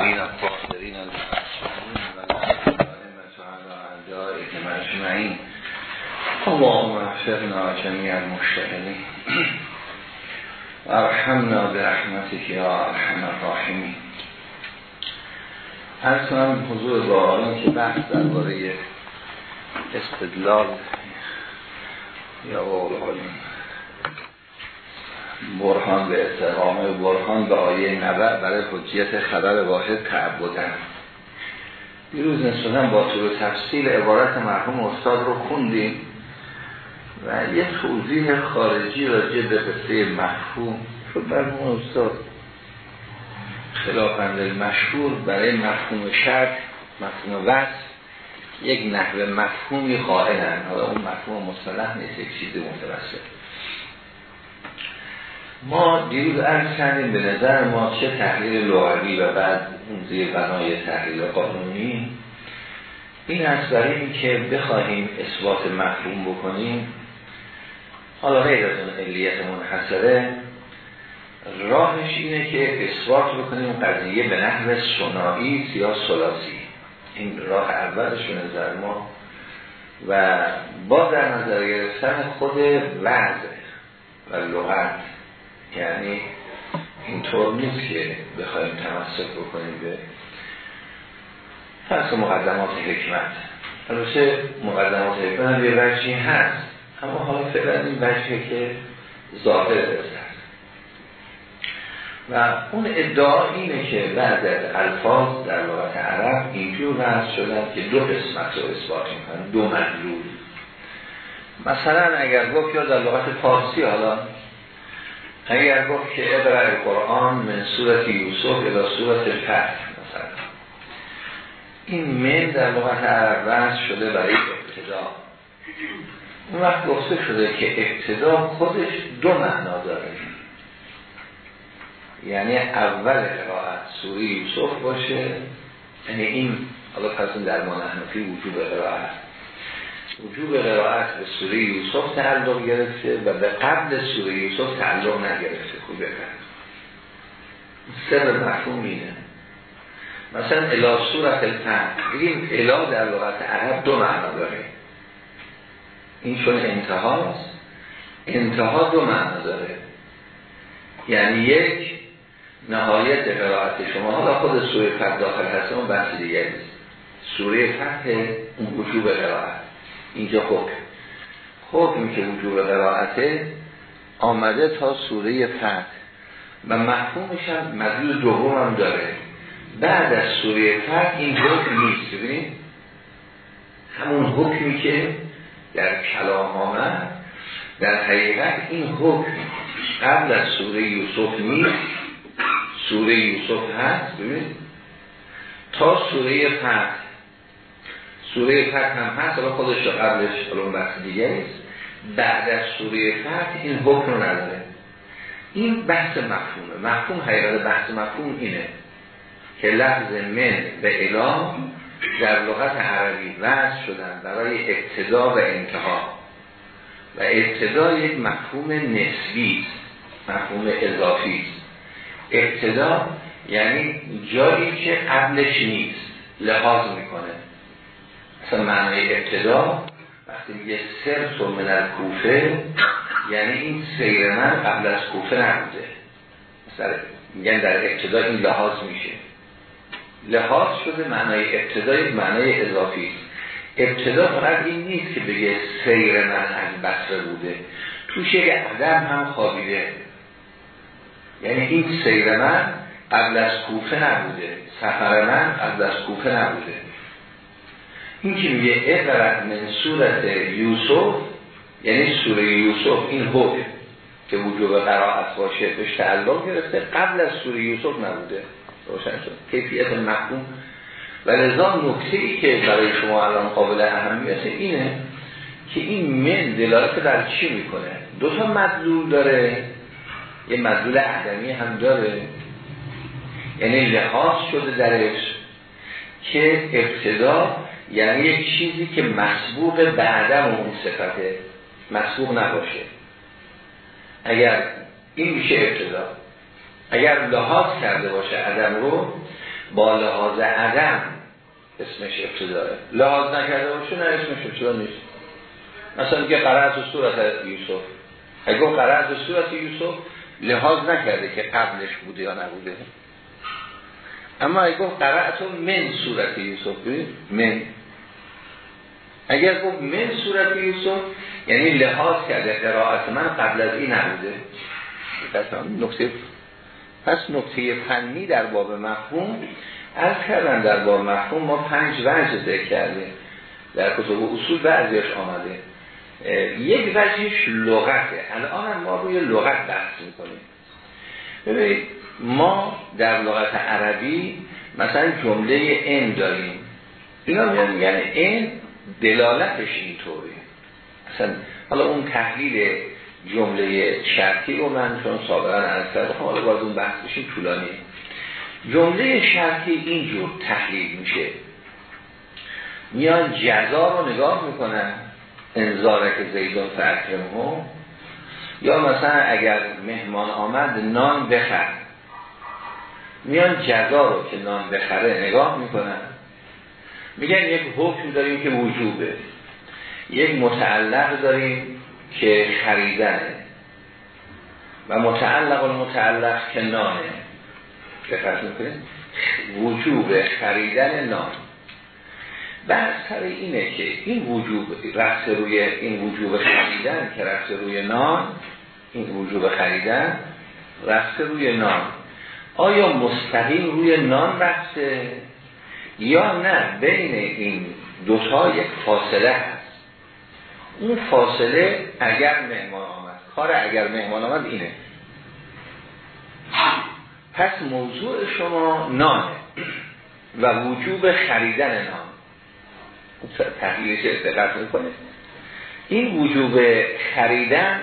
على أعدائك مجمعين اللهم اغفرنا جميع المشتغلين وارحمنا برحمتك یا ارحم الراحمین. هر کنم حضور با که بحث درباره استدلال یا برهان به استقامه برهان به آیه نبع برای حجیت خبر واحد تعبدن. دیروز نسبتا با طور تفصیل عبارت مرحوم استاد رو خوندیم و یه توضیح خارجی راجع به قصه مفهوم شد مرحوم استاد. خلافنده مشهور برای مفهوم شرط مفهوم وصف یک نحوه مفهومی قائلن. حالا اون مفهوم مصطلح نیست یک چیز متوسط. ما دیروز عرض کردیم به نظر ما چه تحلیل لغوی و بعد اون زیر بنای تحلیل قانونی. این است برای این که بخواهیم اثبات مفهوم بکنیم حالا غیر از اون علیت منحصره راهش اینه که اثبات بکنیم قضیه به نحو سنایی یا سلاسی این راه اولش به نظر ما و با در نظر گرفتن خود وضع و لغت. یعنی اینطور نیست که بخوایم تمسک بکنیم به پس مقدمات حکمت. البته مقدمات حکمت یه وجهی هست. اما حالا فعلا این وجهه که ظاهر است. و اون ادعا اینه که بعد از الفاظ در لغت عرب اینجور وضع شدن که دو قسمت رو اثبات می‌کنن دو مدلول. مثلا اگر گفت یا در لغت فارسی حالا اگر گفت که ادرع قرآن من صورت یوسف الى صورت فتح مثلا. این من در لغت عرب شده برای ابتدا. اون وقت گفته شده که ابتدا خودش دو معنا داره. یعنی اول قرائت سوره یوسف باشه یعنی این حالا پس در منحنفی وجوب قرائت. وجوب قرائت به سوره یوسف تعلق گرفته و به قبل سوره یوسف تعلق نگرفته. خوبه سر مفهوم اینه. مثلا الا سورت الفن بگیم الا در لغت عرب دو معنا داره. این چون انتهاست انتها دو معنا داره. یعنی یک نهایت قرائت شما. حالا خود سوره فتح داخل هست اون بحث دیگه نیست. سوره فتح اون وجوب قرائت. اینجا حکم. حکم که وجوب قرائته آمده تا سوره فتح. و مفهومش هم مدلول دوم هم داره. بعد از سوره فتح این حکم نیست ببینید؟ همون حکمی که در کلام آمد در حقیقت این حکم قبل از سوره یوسف نیست. سوره یوسف هست ببینید؟ تا سوره فتح. سوره فتح هم هست حالا خودش رو قبلش حالا بحث دیگه نیست. بعد از سوره فتح این حکم نداره. این بحث مفهومه. مفهوم حقیقت بحث مفهوم اینه که لفظ من به اعلام در لغت عربی وضع شدن برای ابتدا و انتها. و ابتدا یک مفهوم نسبی مفهوم اضافی است. ابتدا یعنی جایی که قبلش نیست لحاظ می‌کنه. مثلا معنی ابتدا وقتی میگه سر و من کوفه یعنی این سیر من قبل از کوفه نبوده. مثلا میگن در ابتدا این لحاظ میشه. لحاظ شده معنای ابتدای معنای اضافی ابتدا فقط این نیست که بگه سیر من از بسره بوده. توش یک عدم هم خوابیده. یعنی این سیر من قبل از کوفه نبوده. سفر من قبل از کوفه نبوده. این که میگه اقرد من صورت یوسف یعنی سوره یوسف این حکم که وجوب قرائت باشه بهش تعلق گرفته قبل از سوره یوسف نبوده. روشن شد. کیفیت مفهوم. و لذا نکته ای که برای شما الان قابل اهمیت اینه که این من دلالت در چی می‌کنه؟ دو تا مدلول داره. یه مدلول عدمی هم داره. یعنی لحاظ شده درش که ابتدا یعنی یک چیزی که مسبوق بعدم اون صفته مسبوق نباشه. اگر این میشه ابتدا. اگر لحاظ کرده باشه عدم رو با لحاظ عدم اسمش ابتداره لحاظ نکرده باشه نه اسمش ابتدا نیست. مثلا که قرعت و صورت یوسف. اگه قرعت و صورت یوسف لحاظ نکرده که قبلش بوده یا نبوده. اما اگه قرعت من صورت یوسف من. اگر گفت من صورت یوسف یعنی لحاظ کرده قرائت من قبل از این نبوده. نکته پس نکته فنی در باب مفهوم از کردن در باب مفهوم ما پنج وجه ذکر کردیم. در کتب اصول بعضیش آمده. یک وجهش لغته. الان ما روی لغت بحث می‌کنیم. ببینید ما در لغت عربی مثلا جمله این داریم. اینا میگن این دلالتش اینطوری. مثلا حالا اون تحلیل جمله شرطی رو من چون سابقا از کردم حالا باید اون بحث بشیم طولانی. جمله شرطی اینجور تحلیل میشه. میان جزا رو نگاه می‌کنن انذاره که زیدون فرکمه یا مثلا اگر مهمان آمد نان بخر. میان جزا رو که نان بخره نگاه می‌کنن. میگن یک حکم داریم که وجوبه. یک متعلق داریم که خریدنه و متعلق و متعلق که نانه. دقت می‌کنید؟ وجوب خریدن نان. بحث سر اینه که این وجوب رفت روی این وجوب خریدن که رفت روی نان این وجوب خریدن رفته روی نان. آیا مستقیم روی نان رفته؟ یا نه بین این دوتا یک فاصله هست. اون فاصله اگر مهمان آمد کار اگر مهمان آمد اینه. پس موضوع شما نانه و وجوب خریدن نان. تحلیلش دقت می‌کنه این وجوب خریدن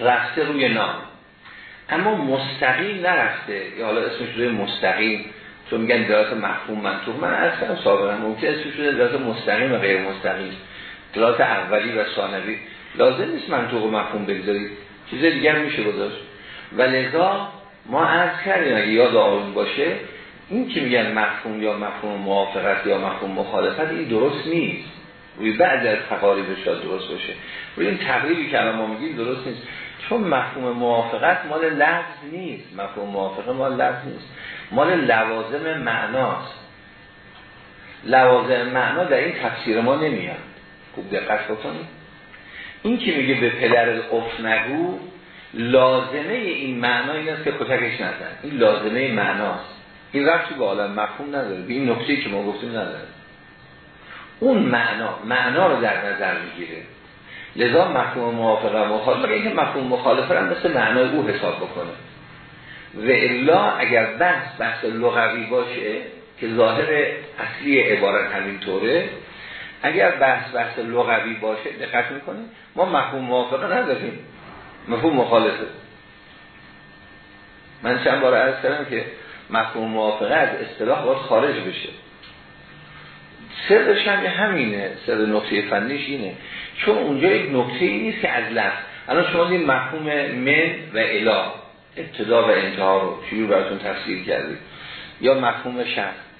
رفته روی نان. اما مستقیم نرفته یا حالا اسمش روی مستقیم چون میگن دلالت مفهوم منطوق. من اصلا سابقا ممکن اسمش شده دلالت مستقیم و غیر مستقیم دلالت اولی و ثانوی. لازم نیست منطوق و مفهوم بگذارید. چیز دیگر میشه گذاشت. و لذا ما عرض کردیم اگه یاد آن باشه این که میگن مفهوم یا مفهوم موافقت یا مفهوم مخالفت این درست نیست. روی بعد از تقاریب شاید درست باشه. روی این تقریبی که الان ما میگیم درست نیست. چون مفهوم موافقت مال لفظ نیست. مفهوم موافقه مال لفظ نیست. مال لوازم معناست. لوازم معنا در این تفسیر ما نمیاد. خوب دقت بکنید. این که میگه به پدر اف نگو لازمه این معنا این است که کتکش نزن. این لازمه معناست. این رفتی به عالم مفهوم نداره. به این نکته که ما گفتیم نداره. اون معنا معنا رو در نظر می‌گیره. لذا مفهوم موافقه مخالفه. مگه اینکه مفهوم مخالفه هم مثل معنای او حساب بکنه. و الا اگر بحث بحث لغوی باشه که ظاهر اصلی عبارت همین طوره اگر بحث بحث لغوی باشه دقت می‌کنیم ما مفهوم موافقه نداریم. مفهوم مخالفه. من چند بار عرض کردم که مفهوم موافقه از اصطلاح باید خارج بشه. سرش هم همینه. سر نقطه فنیش اینه. چون اونجا یک نقطه ای نیست که از لفظ. الان شما این مفهوم من و اله ابتدا و انتها رو چجور براتون تفسیر کردید یا مفهوم شخص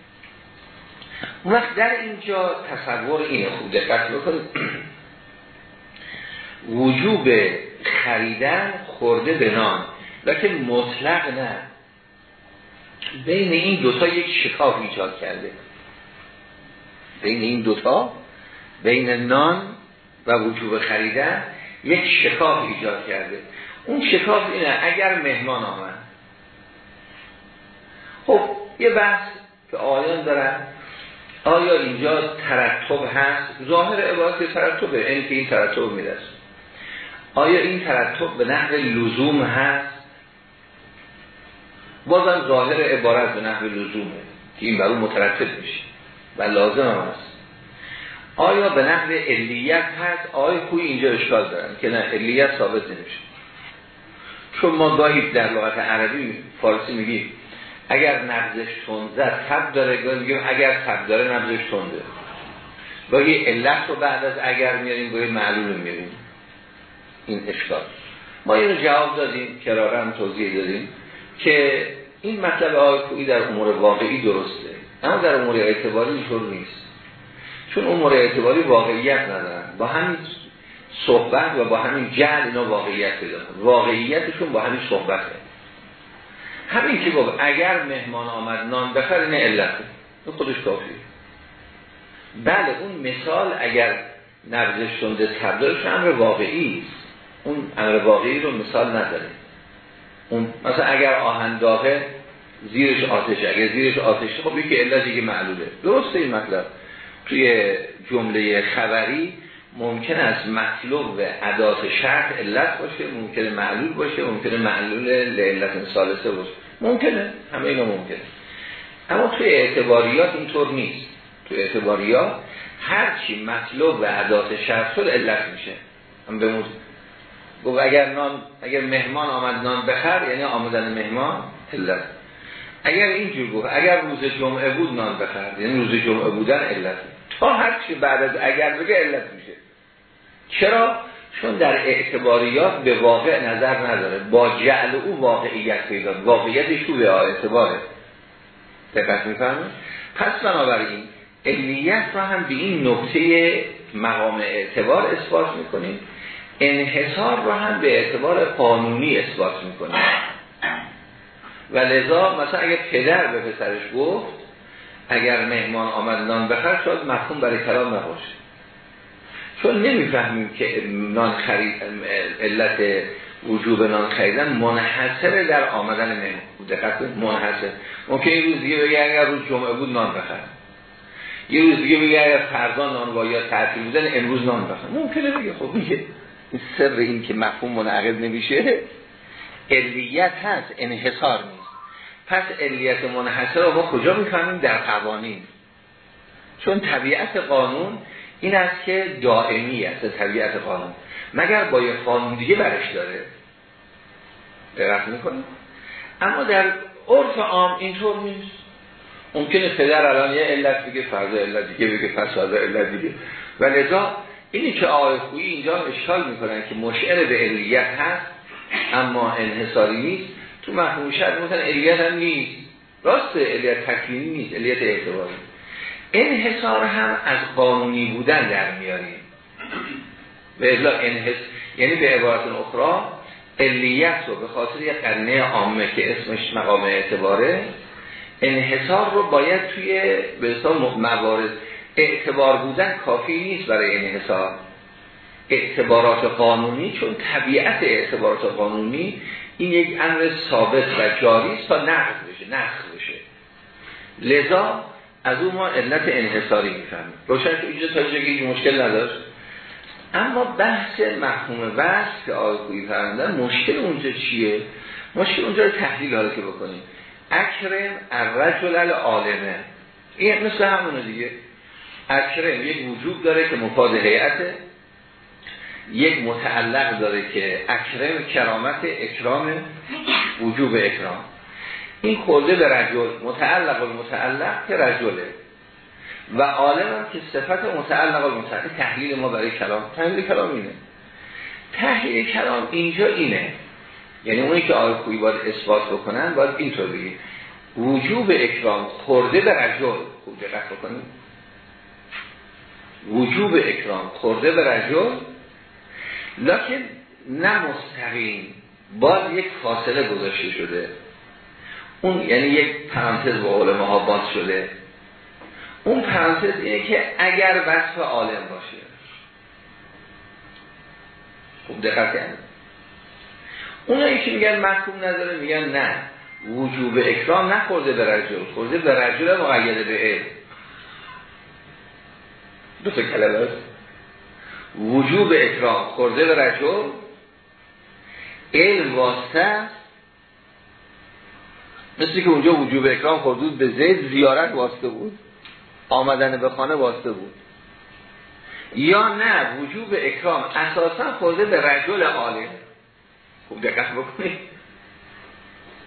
اون وقت در اینجا تصور اینه خوب دقت بکنید. وجوب خریدن خورده به نان. لیکن مطلق نه. بین این دوتا یک شکاف ایجاد کرده. بین این دوتا بین نان و وجوب خریدن یک شکاف ایجاد کرده. اون شکاف اینه اگر مهمان آمد. خب یه بحث که آیان دارن آیا اینجا ترتب هست؟ ظاهر عبارت ترتبه این که این ترتب می‌رسه. آیا این ترتب به نحو لزوم هست؟ بازم ظاهر عبارت به نحو لزومه که این برون مترتب میشه و لازم هم هست. آیا به نحو علیت هست؟ آیا کوی اینجا اشکال دارن؟ که نه علیت ثابت نمیشه. چون ما گاهی در لغت عربی فارسی میگیم. اگر نبزش تند تب داره گاهی میگیم اگر تب داره نبزش تنده. گاهی علت رو بعد از اگر میاریم گاهی معلوم میاریم این اشکال. ما اینو جواب دادیم کراره هم توضیح دادیم که این مطلب آقای در امور واقعی درسته. اما در امور اعتباری اینطور نیست. چون امور اعتباری واقعیت ندارن. با همین صحبت و با همین جهل اینا واقعیت پیدا واقعیتشون با همین صحبته همین که گفت اگر مهمان آمد نان بخر این علته این خودش کافی بله اون مثال اگر نرزش شده تبدالش امر واقعی است. اون امر واقعی رو مثال نداره. اون مثلا اگر آهن داغه زیرش آتش اگر زیرش آتش خب یکی علتی که معلوله درسته این مطلب. توی جمله خبری ممکن است مطلوب و عدات شرط علت باشه ممکنه معلول باشه ممکنه معلول لعلت سالسه باشه. ممکنه همه اینا ممکنه. اما توی اعتباریات اینطور نیست. توی اعتباریات هرچی مطلوب و عدات شرط شد علت میشه. هم بمود گفت اگر نان اگر مهمان آمد نان بخر یعنی آمدن مهمان علت. اگر اینجور گفت اگر روز جمعه بود نان بخر یعنی روز جمعه بودن علت. تا هر چی بعد از اگر بگه علت میشه. چرا؟ چون در اعتباریات به واقع نظر نداره. با جعل او واقعیت پیدا واقعیتش تو به اعتباره. دقت می‌فهمه پس بنابراین علیت را هم به این نقطه مقام اعتبار اثبات می‌کنیم. انحصار را هم به اعتبار قانونی اثبات می‌کنیم. و لذا مثلا اگر پدر به پسرش گفت اگر مهمان آمد نان بخر شد مفهوم برای کلام نباشه. چون نمی‌فهمیم که نان خرید علت وجوب نان خریدن منحصر در آمدن مهمان. دقت منحصر ممکن یه روز دیگه بگه اگر روز جمعه بود نان بخر یه روز دیگه بگه اگر فردا نان و یا تعطیل بودن امروز نان بخر ممکنه بگه خب میگه. این سر این که مفهوم منعقد نمیشه. علیت هست انحصار نیست. پس علیت منحصر رو ما کجا می‌فهمیم؟ در قوانین. چون طبیعت قانون این است که دائمی است طبیعت قانون. مگر با یه قانون دیگه برش داره؟ دقت می‌کنه اما در عرف عام اینطور نیست. ممکنه پدر الان یه علت بگه فرض علت دیگه بگه پس فرض علت دیگه. و لذا اینی که آقای خویی اینجا اشکال می‌کنن که مشعر به علیت هست اما انحصاری نیست. تو محموم شد مثلا علیت هم نیست. راست علیت تکلیمی نیست علیت اعتباری. انحصار هم از قانونی بودن در میاریم. به اطلاق انحص... یعنی به عبارت اخرى علیت رو به خاطر یک قرنه عامه که اسمش مقام اعتباره انحصار رو باید توی به موارد اعتبار بودن کافی نیست برای انحصار اعتبارات قانونی چون طبیعت اعتبارات قانونی این یک امر ثابت و جاری است تا نقض بشه نقض بشه. لذا از اون ما علت انحصاری می‌فهمیم. روشن که اینجا تا جایی مشکل نداشت. اما بحث مفهوم وصف که آقای فرمودن مشکل اونجا چیه؟ مشکل اونجا رو تحلیل حالا که بکنیم. اکرم الرجل العالمه. این مثل همونه دیگه. اکرم یک وجود داره که مفاد هیئته. یک متعلق داره که اکرم کرامت اکرام وجوب اکرام. این خورده به رجل متعلق و متعلق که رجله. و عالم هم که صفت متعلق و متعلق تحلیل ما برای کلام تحلیل کلام اینه. تحلیل کلام اینجا اینه. یعنی اونی که خویی باید اثبات بکنن باید اینطور بگید وجوب اکرام خورده به رجل. خوب دقت بکنید وجوب اکرام خورده به رجل. لکن نه مستقیم. یک فاصله گذاشته شده. اون یعنی یک پرانتز با علمه ها باز شده. اون پرانتز اینه که اگر وصف عالم باشه. خوب دقت کنید اونایی که میگن محکوم نداره میگن نه. وجوب اکرام نخورده به رجل خورده به رجل مقیده به علم. دو تا کلمه وجوب اکرام خورده به رجل. علم واسطه مثل که اونجا وجوب اکرام خورده به زید زیارت واسطه بود. آمدن به خانه واسطه بود. یا نه وجوب اکرام. اساسا خورده به رجل عالم. خوب دقت بکنید.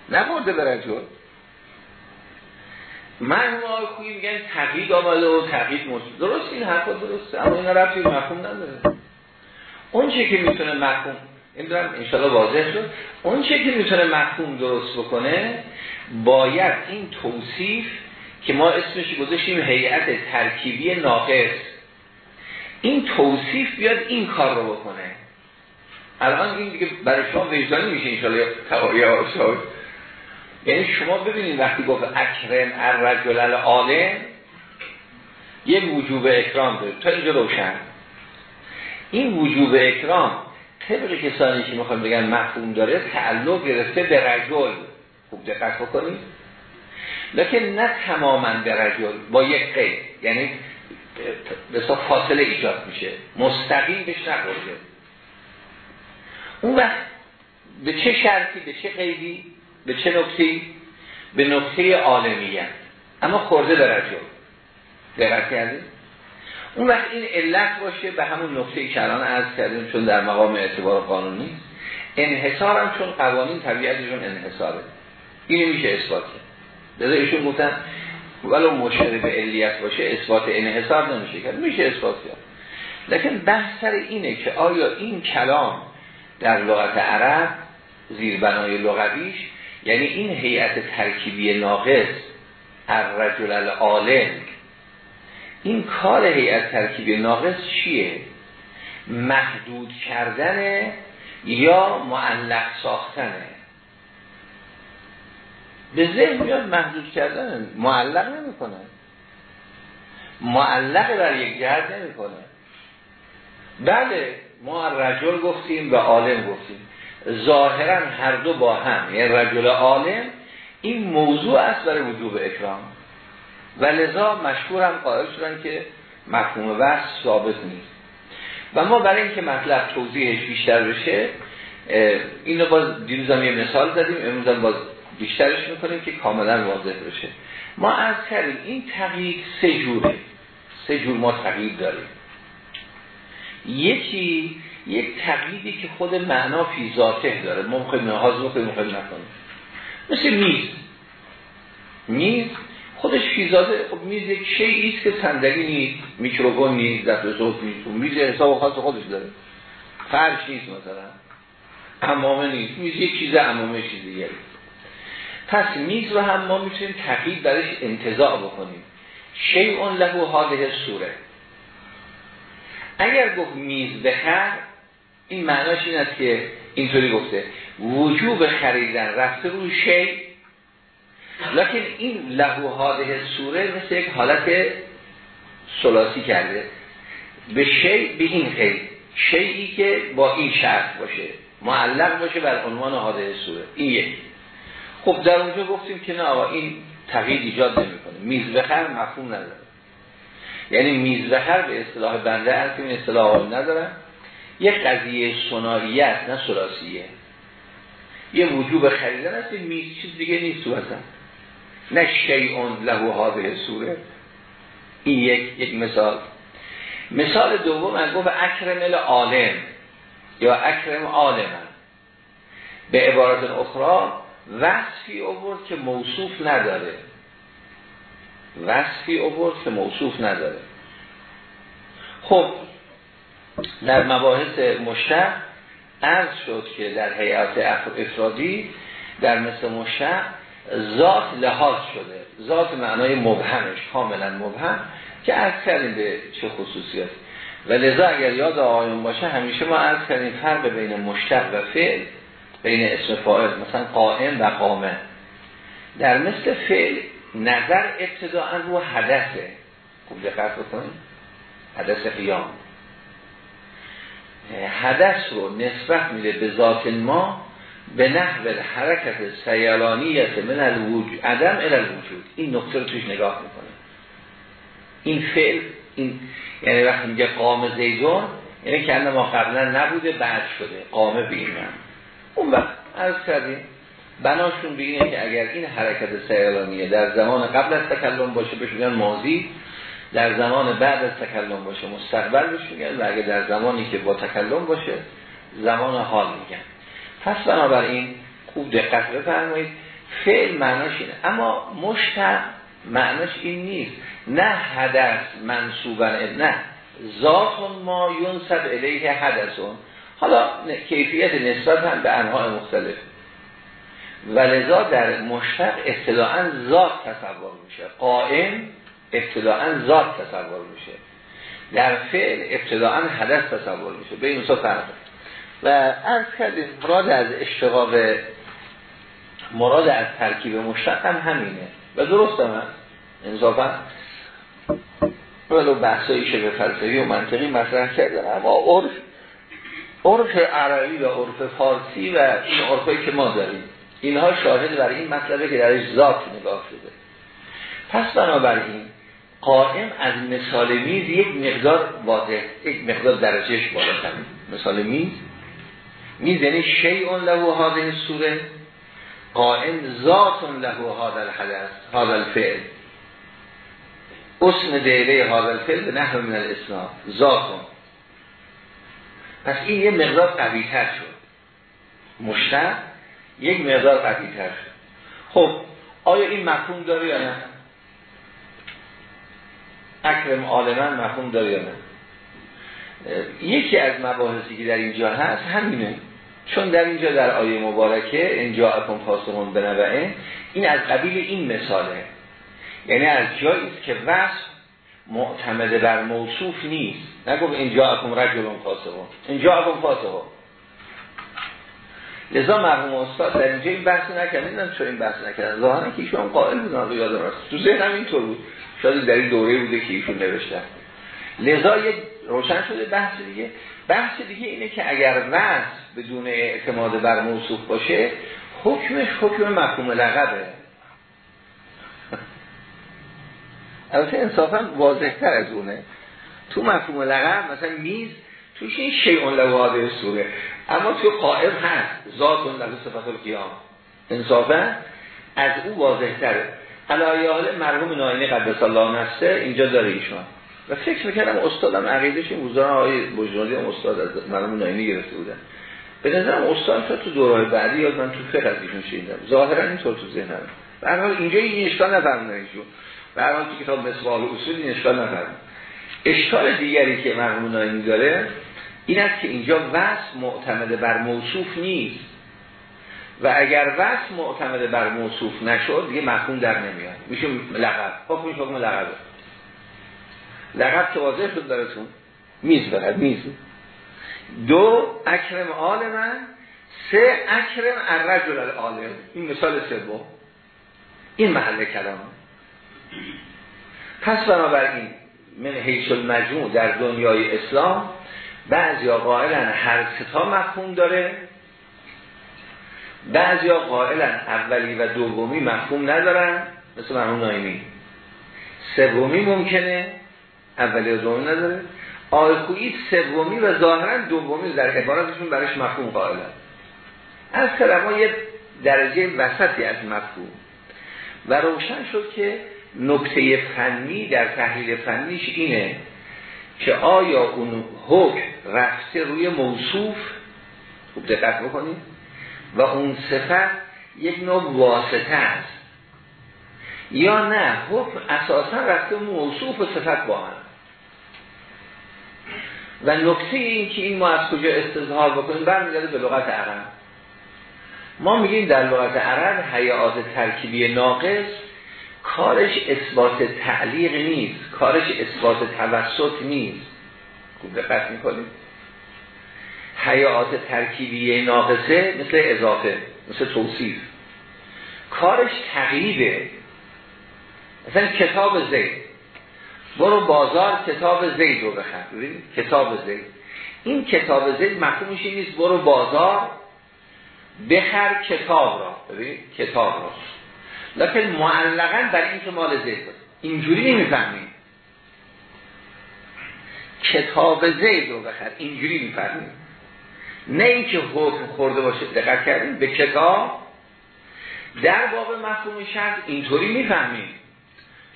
نخورده به رجل. من آقای خویی میگن تقیید آمده و تقیید مجد درست این حرفا درسته اما این رفتی مفهوم نداره. اون چه که می‌تونه مفهوم این دارم انشاءالله واضح شد. اون چه که می‌تونه مفهوم درست بکنه باید این توصیف که ما اسمش گذاشتیم هیئت ترکیبی ناقص. این توصیف بیاد این کار رو بکنه. الان این دیگه برای شما وجدانی میشه انشاءالله یا یعنی شما ببینید وقتی گفت اکرم الرجل العالم یه وجوب اکرام داره. تا اینجا روشن. این وجوب اکرام طبق کسانی که می‌خوام بگن مفهوم داره تعلق گرفته به رجل. خوب دقت بکنید. لیکن نه تماما به رجل با یک قید. یعنی به فاصله ایجاد میشه. مستقیم بهش نخورده اون وقت به چه شرطی به چه قیدی به چه نکتی به نکته عالمیت. اما خورده به رجل. دقت کردید؟ اون وقت این علت باشه به همون نقطه که الان کردیم چون در مقام اعتبار قانونی. انحصار هم چون قوانین طبیعتشون انحصاره. اینو میشه اثبات کرد. ایشون گفتن ولو مشهر به علیت باشه اثبات انحصار نمیشه کرد. میشه اثبات کرد. لیکن بحث سر اینه که آیا این کلام در لغت عرب زیربنای لغویش یعنی این هیئت ترکیبی ناقص الرجل العالم این کار هیئت ترکیب ناقص چیه؟ محدود کردنه یا معلق ساختنه؟ به ذهن میاد محدود کردن معلق نمی‌کنه. معلق بر یک جهت نمی‌کنه. بله ما رجل گفتیم و عالم گفتیم. ظاهرا هر دو با هم یعنی رجل عالم این موضوع است برای وجوب اکرام. و لذا مشهور هم قائل شدن که مفهوم بحث ثابت نیست. و ما برای اینکه مطلب توضیحش بیشتر بشه اینو باز دیروز هم یه مثال زدیم امروز باز بیشترش می‌کنیم که کاملا واضح بشه. ما از کردیم این تغییر سه جوره. سه جور ما تغییر داریم. یکی یک تغییری که خود معنا فی ذاته داره. ما می‌خوایم نهاز بکنیم می‌خوایم نکنیم. مثل میز. میز خودش فیزاده خب میز یک شیعی است که صندلی نیست میکروفون نیست دست صوت نیست. میز حساب خاص خودش داره. فرش نیست مثلا. امامه نیست. میز یک چیز امامه چیز دیگه پس میز رو هم ما می‌تونیم تقیید برش انتظاع بکنیم. اون لهو حاده سوره اگر گفت میز بخر این معناش این است که اینطوری گفته وجوب خریدن رفته روی شی لکن این لهو حاده سوره مثل یک حالت سلاسی کرده. به شی به این خیلی شیعی که با این شرط باشه. معلق باشه بر عنوان حاده سوره این یک. خب در اونجا گفتیم که نه این تغییر ایجاد نمی‌کنه. میز بخر مفهوم نداره. یعنی میز بخر به اصطلاح بنده هست این اصطلاح نداره. یک قضیه سناییت نه سلاسیه یه وجوب خریدن هست میز چیز دیگه نیست تو اصلا نه شیعون له هاده سوره. این یک یک مثال. مثال دوم من گفت اکرم العالم یا اکرم عالم به عبارت اخرى وصفی اوورد که موصوف نداره. وصفی اوورد که موصوف نداره. خب در مباحث مشتق عرض شد که در هیئت افرادی در مثل مشتق ذات لحاظ شده. ذات معنای مبهمش کاملا مبهم که عرض کردیم به چه خصوصیات و لذا اگر یاد آقایون باشه همیشه ما عرض کردیم فرق بین مشتق و فعل. بین اسم فاعل مثلا قائم و قامه. در مثل فعل نظر ابتداعا رو حدثه. خوب دقت بکنید. حدث قیام. حدث رو نسبت میده به ذات ما به نحو حرکت سیالانیت من الوجود عدم الوجود. این نقطه رو توش نگاه می‌کنه. این فعل این یعنی وقتی میگه قام زیدون یعنی که ما قبلا نبوده بعد شده. قامه بینم اون وقت عرض کردیم بناشون بگیریم که اگر این حرکت سیالانیه در زمان قبل از تکلم باشه بهش ماضی. در زمان بعد از تکلم باشه مستقبل بهش میگن و اگر در زمانی که با تکلم باشه زمان حال میگن. پس بنابراین خوب دقت بفرمایید. فعل معناش اینه. اما مشتق معناش این نیست. نه حدث منصوبن نه ذات ما ینسب الیه حدثون حالا کیفیت نسبت هم به انواع مختلف. ولذا در مشتق ابتداعا ذات تصور میشه. قائم ابتداعا ذات تصور میشه. در فعل ابتداعا حدث تصور میشه. به این فرق. و از کردیم مراد از اشتقاق مراد از ترکیب مشتق هم همینه. و درست هم انصافا. ولو بحثایی به فلسفی و منطقی مطرح کردن اما عرف عرف عربی و عرف فارسی و این عرفایی که ما داریم اینها شاهد برای این مطلبه که درش ذات نگاه شده. پس بنابراین قائم از مثال میز یک مقدار واضح یک مقدار درجهش بالاتر. مثال میز میز یعنی شیء له هذه سوره قائم ذات له هذا الحدث هذا الفعل. اسم دیره هذا الفعل به نحو من الاسلام ذات. پس این یه مقدار قوی تر شد. مشتق یک مقدار قوی تر شد. خب آیا این مفهوم داره یا نه؟ اکرم عالمان مفهوم داره یا نه؟ یکی از مباحثی که در اینجا هست همینه. چون در اینجا در آیه مبارکه اینجا اکن پاسمون بنبعه این از قبیل این مثاله. یعنی از جایی که وصف معتمد بر موصوف نیست. نگفت اینجا اکن رجلون پاسمون اینجا اکن پاسمون لذا مرحوم استاد در اینجا این بحث نکردن چون این بحث نکردن. ظاهرا که ایشون قائل بودن رو یادم راست تو ذهنم اینطور بود. شاید در این دوره بوده که ایشون نوشتن. لذا یک روشن شده بحث دیگه. بحث دیگه اینه که اگر وصف بدون اعتماد بر موصوف باشه حکمش حکم مفهوم لقبه. البته انصافا واضح تر از اونه. تو مفهوم لقب مثلا میز توش این شیعون لواده سوره. اما تو قائم هست. ذات اون لگه صفت القیام. انصافا از او واضح تره علایه حال مرحوم ناینی قدس الله نفسه اینجا داره ایشان و فکر می‌کردم استادم عقیدش این روزان آقای بجنادی هم استاد از مرحوم ناینی گرفته بودن. به نظرم استاد تا تو دورهای بعدی یاد من تو فقه از ایشون شیدم ظاهرا اینطور تو ذهنم. به حال اینجا این اشکال نفرمونه ایشون. حال تو کتاب مسوال اصول این اشکال نفرمونه اشکال دیگری که مرحوم ناینی داره این است که اینجا وصف معتمد بر موصوف نیست. و اگر وصف معتمد بر موصوف نشد دیگه مفهوم در نمیاد. میشه لقب حکمش حکم لقبه لقب که واضح شد براتون. میز برد میز. دو اکرم آل سه اکرم الرجل العالم. این مثال سوم. این محل کلام. پس بنابراین من حیث المجموع در دنیای اسلام بعضی ها قائلن هر ستا مفهوم داره. بعضی ها قائلن اولی و دومی مفهوم ندارن. مثل مرحوم نایمی. سومی ممکنه اولی و دومی نداره. آیخویی سومی و ظاهرا دومی در عبارتشون برش مفهوم قائلن. از کلمه یه درجه وسطی از مفهوم. و روشن شد که نکته فنی در تحلیل فنیش اینه که آیا اون حکم رفته روی موصوف؟ خوب دقت بکنید. و اون صفت یک نوع واسطه است. یا نه حکم اساسا رفته موصوف و صفت با هم. و نکته این که این ما از کجا استظهار بکنیم برمیگرده به لغت عرب. ما میگیم در لغت عرب حیات ترکیبی ناقص کارش اثبات تعلیق نیست. کارش اثبات توسط نیست. خوب دقت می‌کنید. حیات ترکیبی ناقصه مثل اضافه مثل توصیف. کارش تقییده مثلا کتاب زید. برو بازار کتاب زید رو بخر. کتاب زید. این کتاب زید مفهومش نیست برو بازار بخر کتاب را. ببین کتاب را. لیکن معلقا این که مال زید اینجوری نمی‌فهمیم کتاب زید رو بخر اینجوری می‌فهمیم نه اینکه حکم خورده باشه دقت کردیم به کتاب در باب مفهوم شرط اینطوری می‌فهمیم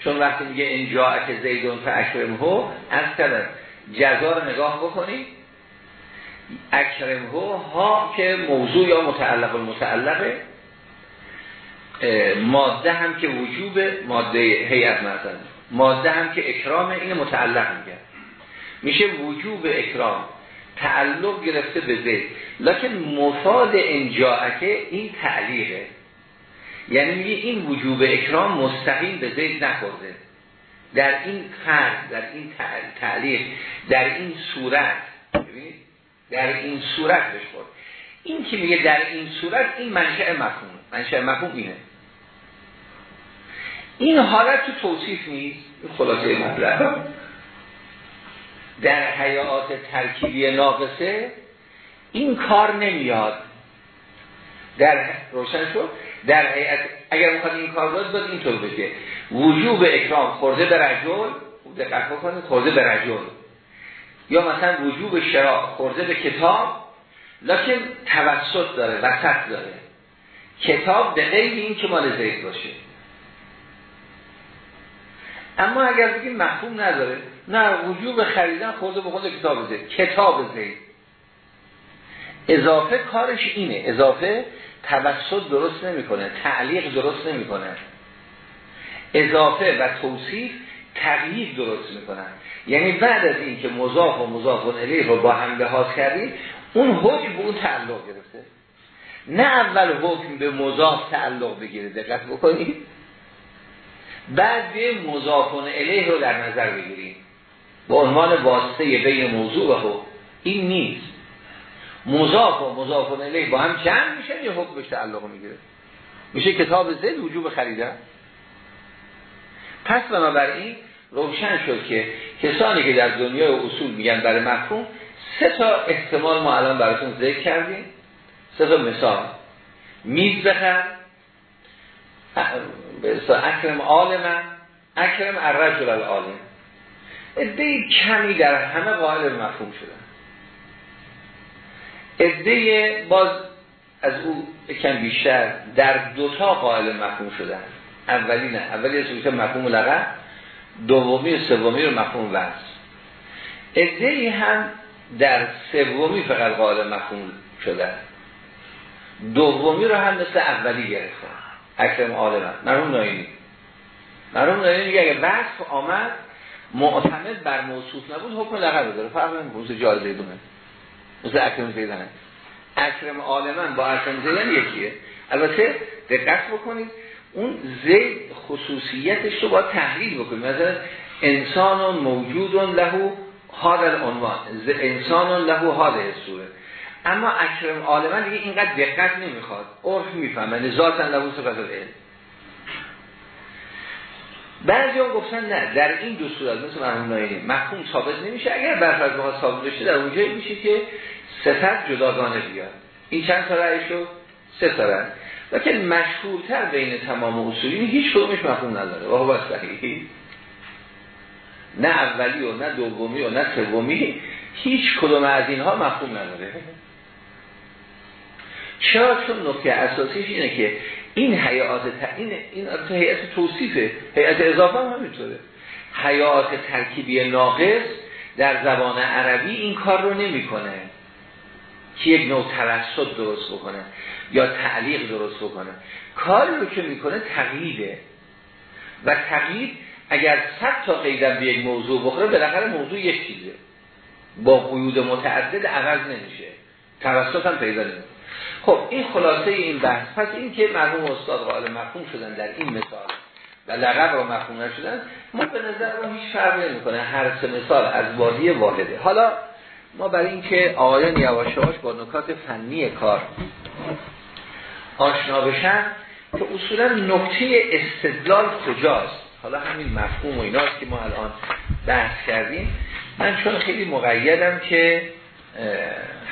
چون وقتی میگه اینجا که زیدون هو از کلم جزا رو نگاه بکنید هو ها که موضوع یا متعلق المتعلقه ماده هم که وجوب ماده هیئت مثلا ماده هم که اکرام این متعلق میگه. میشه وجوب اکرام تعلق گرفته به زید لکن مفاد انجاعکه این تعلیقه. یعنی میگه این وجوب اکرام مستقیم به زید نخورده. در این فرد در این تعلیق در این صورت. در این صورت بشخور این که میگه در این صورت این منشأ مفهوم منشأ مفهوم اینه. این حالت تو توصیف نیست؟ خلاصه مطلب. در حیات ترکیبی ناقصه این کار نمیاد. در روشن شد؟ در حیات اگر می‌خواد این کار داد باید اینطور بگه وجوب اکرام خورده به رجل دقت بکنید خورده به رجل. یا مثلا وجوب شراع خورده به کتاب. لکن توسط داره وسط داره. کتاب به غیر این که مال زید باشه. اما اگر بگیم مفهوم نداره نه وجوب خریدن خورده به خود کتاب زید. کتاب زید. اضافه کارش اینه. اضافه توسط درست نمی‌کنه تعلیق درست نمی‌کنه. اضافه و توصیف تغییر درست می‌کنن یعنی بعد از این که مضاف و مضاف و رو با هم لحاظ کردید اون حکم به اون تعلق گرفته. نه اول حکم به مضاف تعلق بگیره دقت بکنید. بعد به مضافون الیه رو در نظر بگیریم. به عنوان واسطه بین موضوع و حکم. این نیست. مضاف و مضافون الیه با هم جمع میشن یه حکم بهش تعلق می‌گیره. میشه کتاب زد وجوب خریدن. پس بنابراین روشن شد که کسانی که در دنیای اصول میگن برای مفهوم سه تا احتمال ما الان براتون ذکر کردیم. سه تا مثال. میز بخر. اکرم عالم اکرم الرجل العالم ادهی کمی در همه قائل مفهوم شدن ادهی باز از او کم بیشتر در دوتا قائل مفهوم شدن اولی نه. اولی از مفهوم لغت دومی و سومی رو مفهوم وصل ادهی هم در سومی فقط قائل مفهوم شدن دومی رو هم مثل اولی گرفتن اکرم عالم مرحوم ناینی مرحوم ناینی میگه اگه وصف آمد معتمد بر موصوف نبود حکم لغت داره. فرق نمی‌کنه. مثل جال زیدونه مثل اکرم زیدنه اکرم عالما با اکرم زیدن یکیه. البته دقت بکنید اون زید خصوصیتش رو با تحلیل بکنید. مثلا انسان موجود له هذا عنوان انسان له هذا سوره اما اکرم عالما دیگه اینقدر دقت نمی‌خواد. عرف می‌فهمه یعنی ذاتن له صفت العلم بعضی هم گفتن نه در این دو صورت مثل مرحوم ناینی مفهوم ثابت نمیشه اگر برفرض بخواد ثابت بشه در اونجایی میشه که صفت جداگانه بیاد. این چند تا رأی شد؟ سه تا رأی. لیکن مشهورتر بین تمام اصولی هیچ کدومش مفهوم نداره. و هو صحیحی نه اولی و نه دومی و نه سومی هیچ کدوم از اینها مفهوم نداره. چرا؟ چون نکته اساسیش اینه که این حیات این این حیات توصیفه. حیات اضافه هم همینطوره. حیات ترکیبی ناقص در زبان عربی این کار رو نمی‌کنه. که یک نوع توسط درست بکنه یا تعلیق درست بکنه. کاری رو که می‌کنه تقییده و تقیید اگر صد تا قیدم به یک موضوع بخوره بالاخره موضوع یک چیزه. با قیود متعدد عوض نمیشه. توسط هم پیدا نمیشه خب این خلاصه این بحث. پس این که مرحوم استاد قائل مفهوم شدن در این مثال و لقب رو مفهوم نشدن ما به نظر ما هیچ فرق نمی‌کنه. هر سه مثال از بازی واحده. حالا ما برای اینکه آقایان یواش یواش با نکات فنی کار آشنا بشن که اصولا نکته استدلال کجاست؟ حالا همین مفهوم و ایناست که ما الان بحث کردیم. من چون خیلی مقیدم که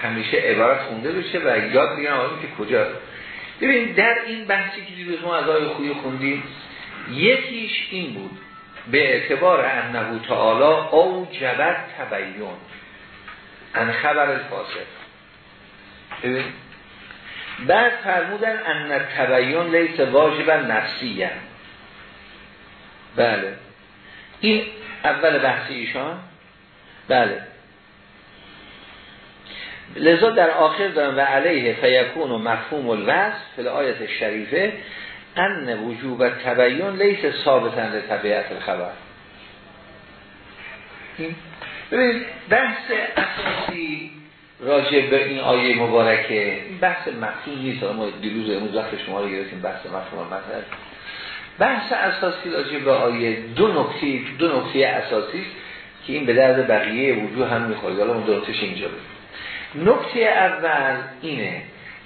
همیشه عبارت خونده بشه و یاد بگیرم آقایون که کجا ببین در این بحثی که دیروز ما از آقای خوی خوندیم یکیش این بود به اعتبار انهو تعالی او جبت تبیون ان خبر الفاسد ببین بعد فرمودن ان تبیین لیس واجبا نفسی بله. این اول بحث ایشان. بله. لذا در آخر دارن و علیه فیکون و مفهوم الوصف فی آیت شریفه ان وجوب تبیین لیس ثابتن طبیعت الخبر. ببینید بحث اساسی راجع به این آیه مبارکه بحث مفهوم نیست. ما دیروز امروز وقت شما رو گرفتیم بحث مفهوم مثلا بحث اساسی راجع به آیه دو نکته دو نکته اساسی که این به درد بقیه وجود هم می‌خواد حالا اون دوتش اینجا بود نکته اول اینه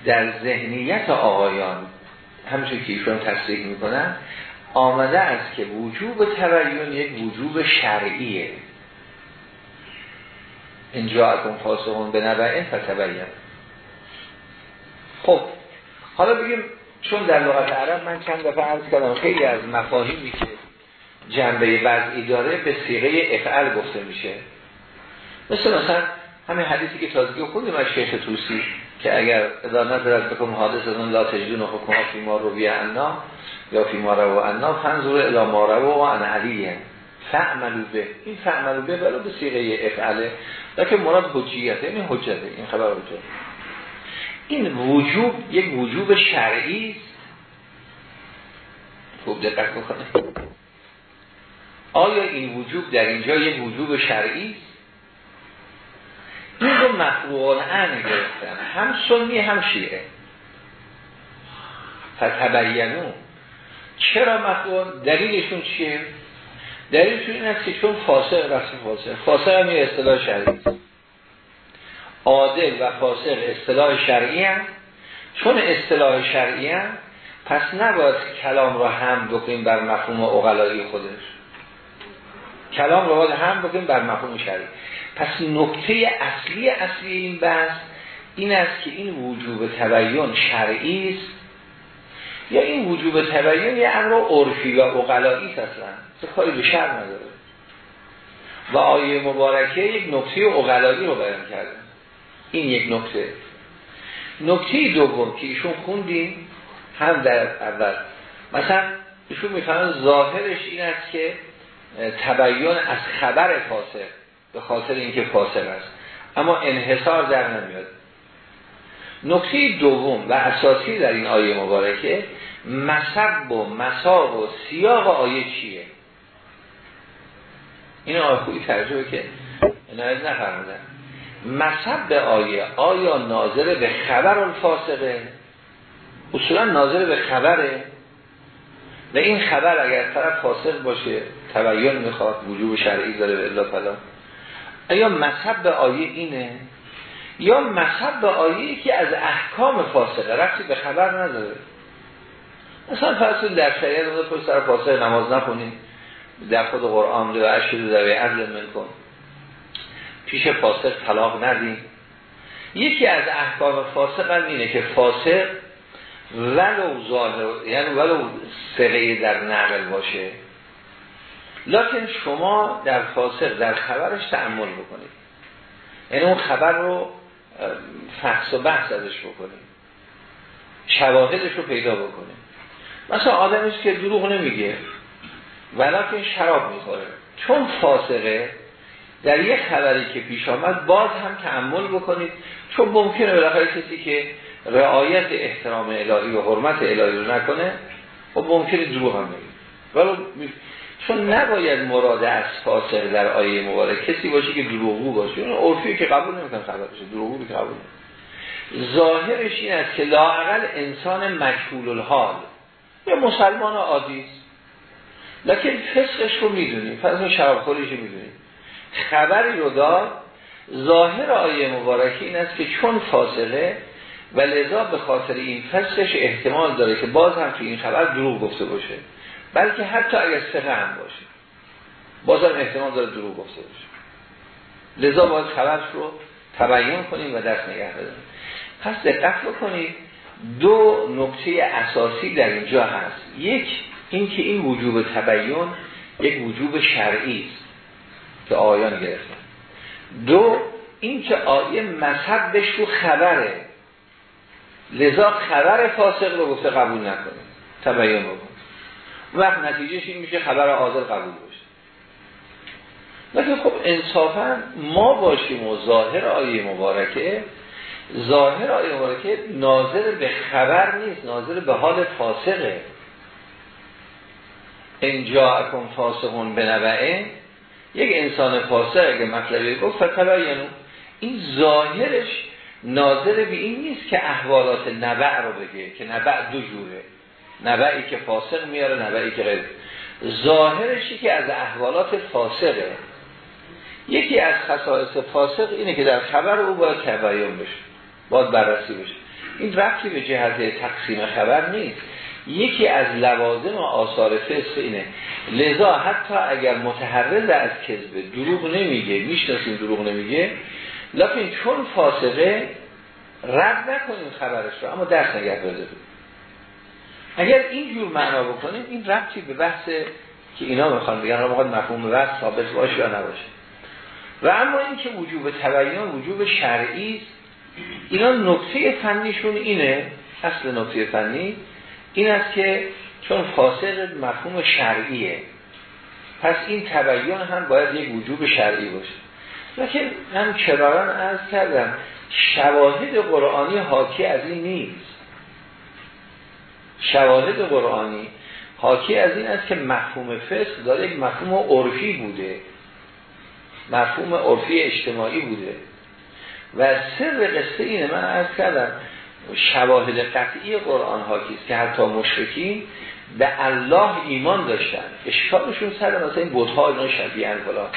در ذهنیت آقایان همچون که ایشون تصریح می‌کنن آمده است که وجوب تبیین یک وجوب شرعیه. اینجا اکن فاسقون به نبعین فتبین خب حالا بگیم چون در لغت عرب من چند دفعه عرض کردم خیلی از مفاهیمی که جنبه وضعی داره به سیغه افعل گفته میشه. مثل مثلا همین حدیثی که تازگی خوندیم از شیخ توسی که اگر ادا ندارد بکن حادث از اون لا تجدون حکم فی ما رو بی انا یا فی ما رو انا فنظور الا ما رو و ان علیه. فعملو به. این فعملو به بلا به سیغه افعله. لیکن مراد حجیته این حجته این خبر حجت. این وجوب یک وجوب شرعی. خوب دقت بکنه آیا این وجوب در اینجا یک وجوب شرعی؟ این رو مفروعان ان گرفتن. هم سنی هم شیعه. فتبینو چرا مفروعان دلیلشون چیه؟ دلیلشون این است که چون فاسق رسم فاسق. فاسق هم یه اصطلاح شرعی عادل و فاسق اصطلاح شرعی هم. چون اصطلاح شرعی هم پس نباید کلام را هم بکنیم بر مفهوم اقلایی خودش. کلام را باید هم بکنیم بر مفهوم شرعی. پس نکته اصلی اصلی این بحث این است که این وجوب تبیین شرعی است. یا این وجوب تبیین یه امر عرفی یا اقلایی اصلا. کاری به شر نداره. و آیه مبارکه یک نکته اقلایی رو بیان کرده. این یک نکته. نکته دوم که ایشون خوندیم هم در اول. مثلا ایشون می‌فهمن ظاهرش این است که تبیین از خبر فاسق به خاطر اینکه فاسق است. اما انحصار در نمیاد. نکته دوم و اساسی در این آیه مبارکه مصب و مساب و سیاق آیه چیه؟ این آیه خوبی ترجمه که عنایت نفرمودن. مصب به آیه آیا ناظر به خبر الفاسقه؟ اصولا ناظر به خبره. و این خبر اگر طرف فاسق باشه تبیین می‌خواد وجوب شرعی داره به الله فلا آیا مصب به آیه اینه یا مصب به آیه که از احکام فاسقه. رفتی به خبر نداره. مثلا فرض در شریعت اون پشت سر فاسق نماز نخونیم در خود قرآن و اشهد ذوی عدل منکن پیش فاسق طلاق ندیم یکی از احکام فاسق هم اینه که فاسق ولو ظاهر یعنی ولو سقه در نقل باشه. لکن شما در فاسق در خبرش تعمل بکنید. یعنی اون خبر رو فحص و بحث ازش بکنید. شواهدش رو پیدا بکنید. مثلا آدمش که دروغ نمیگه ولیکن شراب می‌خوره. چون فاسقه در یک خبری که پیش آمد باز هم تعمل بکنید. چون ممکنه بالاخره کسی که رعایت احترام الهی و حرمت الهی رو نکنه و خب ممکنه دروغ هم بگید ولی چون نباید مراد از فاسق در آیه مبارک کسی باشه که دروغگو باشه. اون عرفی که قبول نمی‌کنه خبر باشه دروغگو که قبول ظاهرش این است که لاقل انسان مجهول الحال یا مسلمان عادی است. لکن فسقش رو می‌دونیم. فسق شرابخوریش رو می‌دونیم. خبری رو داد. ظاهر آیه مبارکی این است که چون فاصله و لذا به خاطر این فسقش احتمال داره که باز هم تو این خبر دروغ گفته باشه. بلکه حتی اگر سقه هم باشه. باز هم احتمال داره دروغ گفته باشه. لذا باید خبرش رو تبیین کنیم و دست نگه بدیم پس دقت بکنید دو نکته اساسی در اینجا هست. یک اینکه این وجوب تبیین یک وجوب شرعی است که آیان گرفتن. دو اینکه آیه مذهبش رو خبره. لذا خبر فاسق رو گفته قبول نکنه. تبیین وقت نتیجهش این میشه خبر عادل قبول باشه لیکن خب انصافا ما باشیم و ظاهر آیه مبارکه ظاهر آیه مبارکه ناظر به خبر نیست ناظر به حال فاسقه. انجا اکن فاسقون بنبعه یک انسان فاسق اگه مطلبی گفت فتبینو این ظاهرش ناظر به این نیست که احوالات نبع رو بگه که نبع دو جوره. نبعی که فاسق میاره نبعی که غیر. ظاهرشی که از احوالات فاسقه. یکی از خصائص فاسق اینه که در خبر او باید تبیین بشه باید بررسی بشه. این رفتی به جهت تقسیم خبر نیست. یکی از لوازم و آثار فسق اینه. لذا حتی اگر متحرز از کذبه دروغ نمیگه می‌شناسیم دروغ نمیگه لیکن چون فاسقه رد نکنیم خبرش رو اما درس نگه بده اگر اینجور معنا بکنیم این ربطی به بحث که اینا می‌خوان بگن رو مفهوم بحث ثابت باشه یا نباشه. و اما اینکه وجوب تبیین وجوب شرعی اینا نکته فنیشون اینه اصل نکته فنی این است که چون فاسق مفهوم شرعیه پس این تبیین هم باید یک وجوب شرعی باشه. لیکن من کراران از کردم شواهد قرآنی حاکی از این نیست. شواهد قرآنی حاکی از این است که مفهوم فسق داره یک مفهوم عرفی بوده. مفهوم عرفی اجتماعی بوده. و سر قصه اینه من از کردم شواهد قطعی قرآن حاکیست که حتی مشرکین به الله ایمان داشتن. اشکالشون سر مثلا این بودها اینا شبیه انفلا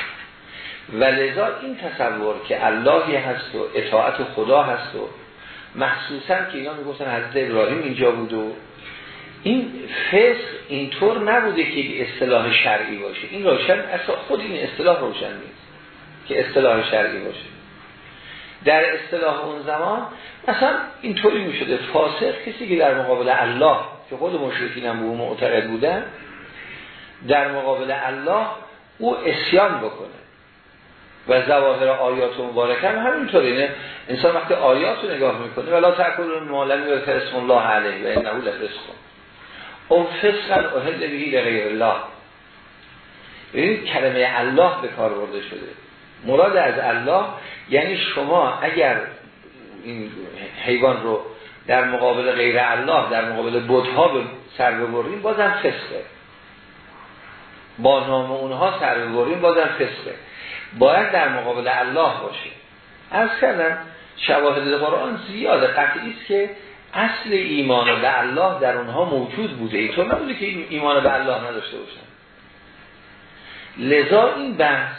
و لذا این تصور که اللهی هست و اطاعت خدا هست و مخصوصا که اینا می‌گفتن حضرت ابراهیم اینجا بود و این فسق اینطور نبوده که یک اصطلاح شرعی باشه. این روشن اصلا خود این اصطلاح روشن نیست که اصطلاح شرعی باشه. در اصطلاح اون زمان مثلا اینطوری می شده فاسق کسی که در مقابل الله که خود مشرکین هم به اون معتقد بودن در مقابل الله او اسیان بکنه. و زواهر آیات مبارکه هم همینطور اینه انسان وقتی آیات رو نگاه می‌کنه ولا تاکلون مالن و اسم الله علیه و انه لفسق اون فسقا اهل بهی لغیر الله. ببینید کلمه الله به کار برده شده. مراد از الله یعنی شما اگر این حیوان رو در مقابل غیر الله در مقابل بودها به سر ببریم بازم فسقه. با نام اونها سر ببریم بازم فسقه. باید در مقابل الله باشه. از کردن شواهد قرآن زیاد قطعی است که اصل ایمان به الله در اونها موجود بوده. اینطور نبوده که ایمان به الله نداشته باشن. لذا این بحث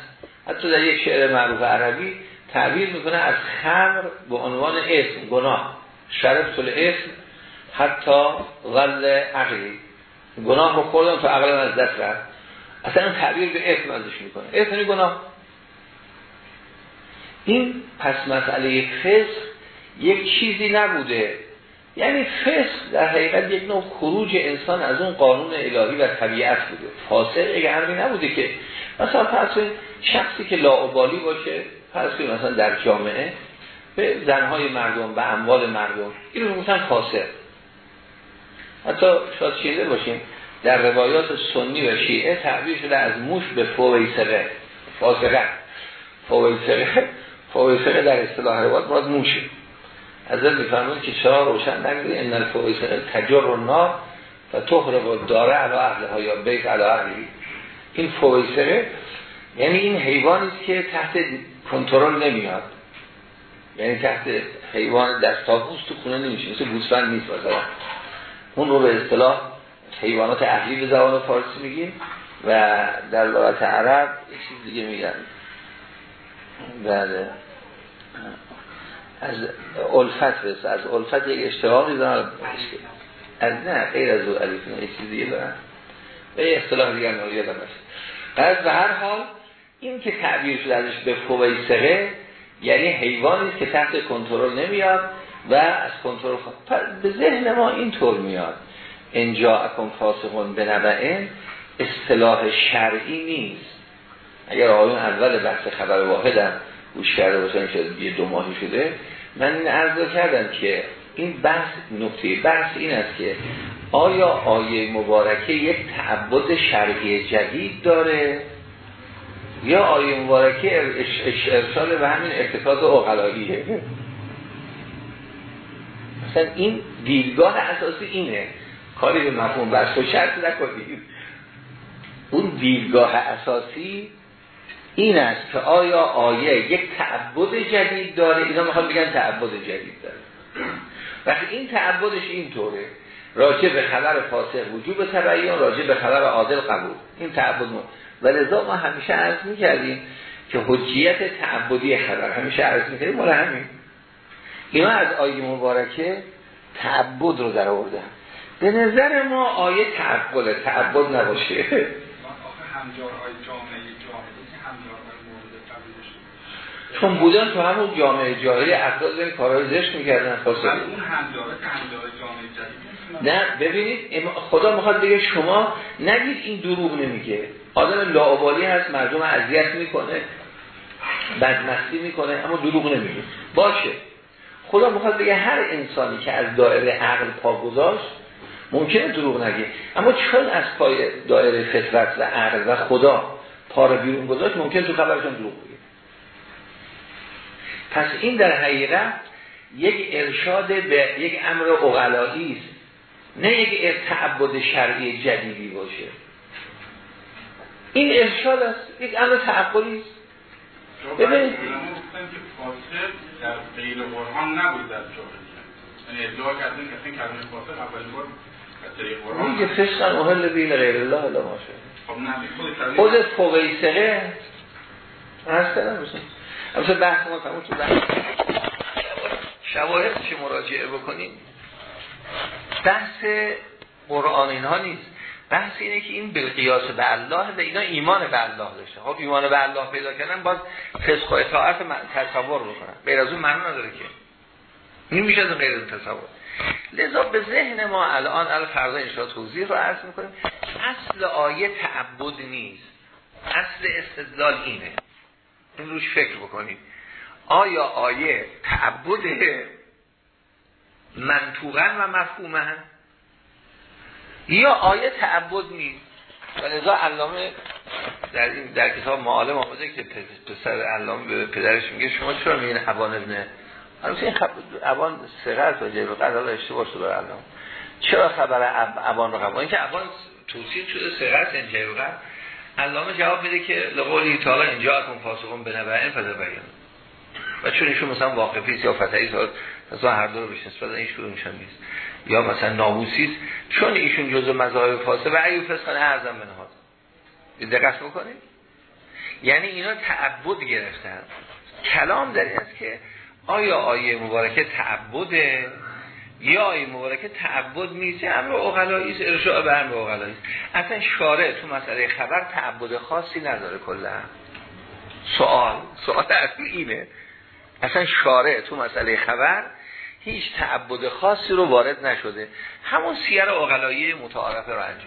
حتی در یک شعر معروف عربی تعبیر می‌کنه از خمر به عنوان اسم گناه. شرف طول اسم حتی غل عقلی. گناه رو خوردم تا عقلم از دست رفت. اصلا تعبیر به اسم ازش می‌کنه. اسم گناه. این پس مسئله فسق یک چیزی نبوده. یعنی فسق در حقیقت یک نوع خروج انسان از اون قانون الهی و طبیعت بوده. فاسق یک امری نبوده که مثلا فرض شخصی که لاعبالی باشه فرض مثلا در جامعه به زنهای مردم به اموال مردم این رو می‌گفتن فاسق. حتی شاید شیده باشیم در روایات سنی و شیعه تعبیر شده از موش به فویسره فاسقه. فویسره فویسره در اصطلاح روایات مراد موشه. این میفرمون که چرا روشن نگیری ان الفویسره تجر و نار و تخرب و داره علا اهلها یا بیت علا اهلی. این فویسره یعنی این حیوانی که تحت کنترل نمیاد. یعنی تحت حیوان دستاووز تو خونه نمیشه مثل گوسفند نیست مثلا. اون رو به اصطلاح حیوانات اهلی به زبان فارسی میگیم و در لغت عرب یک چیز دیگه میگن. بله. از الفت بس از الفت یک اشتراقی دارن. از نه غیر از الیف نه یک چیز دیگه دارن. به اصطلاح دیگه نوعیه دارن از به هر حال این که تعبیر شده ازش به فویسقه یعنی حیوانی که تحت کنترل نمیاد و از کنترل به ذهن ما اینطور میاد. انجا اکن فاسقون به نبعه اصطلاح شرعی نیست. اگر آقایون اول بحث خبر واحدم گوش کرده باشن شد یه دو ماهی شده من این عرض کردم که این بحث نکته بحث این است که آیا آیه مبارکه یک تعبد شرعی جدید داره یا آیه مبارکه ارسال به همین ارتکاز اقلاییه مثلا این دیدگاه اساسی اینه. کاری به مفهوم بس و شرط نکنید. اون دیدگاه اساسی این است که آیا آیه یک تعبد جدید داره؟ اینا می‌خوان بگن تعبد جدید داره. وقتی این تعبدش اینطوره راجع به خبر فاسق وجوب تبیین راجع به خبر عادل قبول. این تعبد مون و لذا ما همیشه عرض می‌کردیم که حجیت تعبدی خبر. همیشه عرض می‌کردیم مال همین. اینا از آیه مبارکه تعبد رو در آوردن به نظر ما آیه تعبد تعبد نباشه. چون بودن تو همون جامعه جاهلی افراد این کارهای زشت می‌کردن فاسد اون نه ببینید خدا می‌خواد بگه شما نگید این دروغ نمیگه. آدم لاعبالی هست مردم اذیت می‌کنه بدمستی می‌کنه اما دروغ نمیگه. باشه. خدا می‌خواد بگه هر انسانی که از دایره عقل پا گذاشت ممکنه دروغ نگه. اما چون از پای دایره فطرت و عقل و خدا پا رو بیرون گذاشت ممکن تو خبرشون دروغ بگه. پس این در حقیقت یک ارشاد به یک امر اغلایی است. نه یک تعبد شرعی جدیدی باشه. این ارشاد است. یک امر تعقلی است. ببینید در غیر قرآن نبود در یعنی ادعا کردن که این کلمه فاسق اولین بار میگه فسقا اهل بیل غیر الله الا ماشه خود فوقیسقه هست کردن اما بحث ما تموم تو بحث. شواهد چه مراجعه بکنیم؟ بحث قرآن اینها نیست. بحث اینه که این بالقیاس به الله و اینا ایمان به الله داشته. خب ایمان به الله پیدا کردن باز فسق و اطاعت تصور بکنن. غیر از اون معنی نداره که. این میشه از غیر از تصور. لذا به ذهن ما الان الان فردا انشاء توضیح رو عرض می‌کنیم. اصل آیه تعبد نیست. اصل استدلال اینه. این روش فکر بکنید. آیا آیه تعبد منطوقا و مفهومه یا آیه تعبد نیست؟ و لذا علامه در این در کتاب معالم آمده که پسر علامه به پدرش میگه شما چرا میگین ابان ابن این خب ابان سقرت و جیب قدر اشتباه شده علامه. چرا خبر ابان رو قبول؟ اینکه ابان توصیل شده سقرت این جیب علامه جواب میده که لقولی تعالی اینجا اکن فاسقون به نبعین فضا و چون ایشون مثلا واقفی یا فتحی مثلا هر دو رو بهش این کدومشون نیست. یا مثلا ناموسی چون ایشون جزء مذاهب فاسد و ایو فسقان اعظم منهاد دقت بکنید. یعنی اینا تعبد گرفتن. کلام در این است که آیا آیه مبارکه تعبده؟ یا آیه مبارکه تعبد نیست امر اغلایی است ارجاع به امر اغلایی اصلا شارع تو مسئله خبر تعبد خاصی نداره کلا. سوال سوال اصلی اینه. اصلا شارع تو مسئله خبر هیچ تعبد خاصی رو وارد نشده. همون سیر اقلایی متعارفه رو انجام